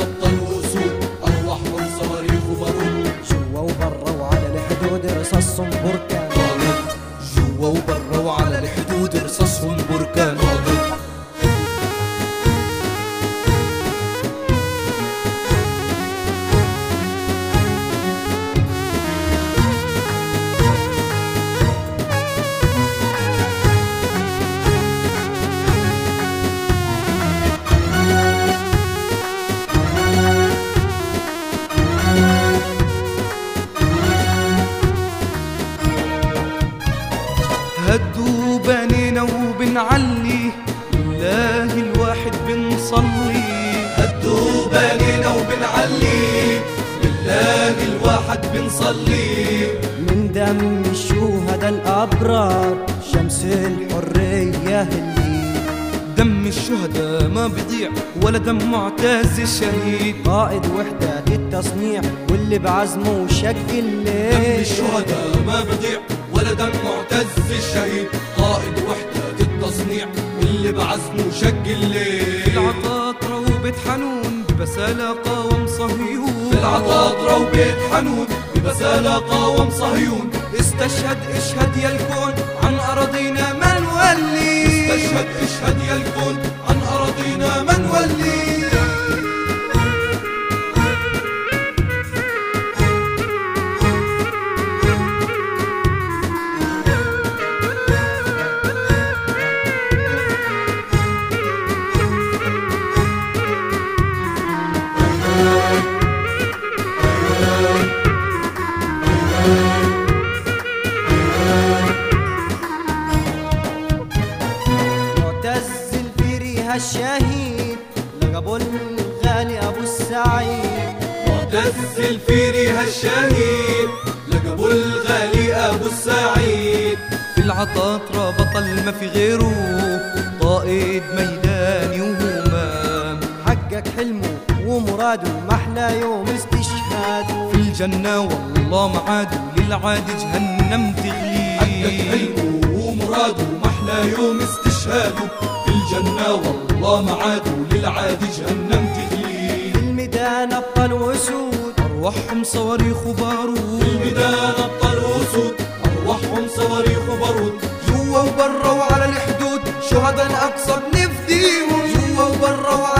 تتخطى الاسود ارواحهم وبارود جوا وبرا وعلى الحدود رصاصهم بركان. جوا وبرا وعلى الحدود رصاصهم هدوا بنينا وبنعلي لله الواحد بنصلي. هدوا بالينا وبنعلي لله الواحد بنصلي. من دم الشهداء الأبرار شمس الحرية اللي دم الشهداء ما بيضيع ولا دم معتز الشهيد قائد وحدة التصنيع واللي بعزمه شق دم الليل الشهداء ما بضيع ولا دم الشهيد قائد وحدة التصنيع اللي بعزمه شق الليل العطاطرة وبيت حنون بسالة قاوم صهيون. العطاطرة وبيت حنون ببسالة قاوم صهيون. استشهد اشهد يا الفيري هالشهيد لقبوا الغالي أبو السعيد. معتز الفيري هالشهيد لقبوا الغالي أبو السعيد. في العطاطرة بطل ما في غيره قائد ميداني وهمام حقق حلمه ومراده محلى يوم استشهاده في الجنة والله معاده للعاد جهنم حقق تغلي حلمه ومراده محلى يوم استشهاده الجنة والله ما عاد وللعاد جهنم تهين الميدان أبطال وسود أرواحهم صواريخ وبارود الميدان أبطال وسود أرواحهم صواريخ وبارود جوا وبرا وعلى الحدود شهداء الأقصى بنفديهم جوا وبرا وعلى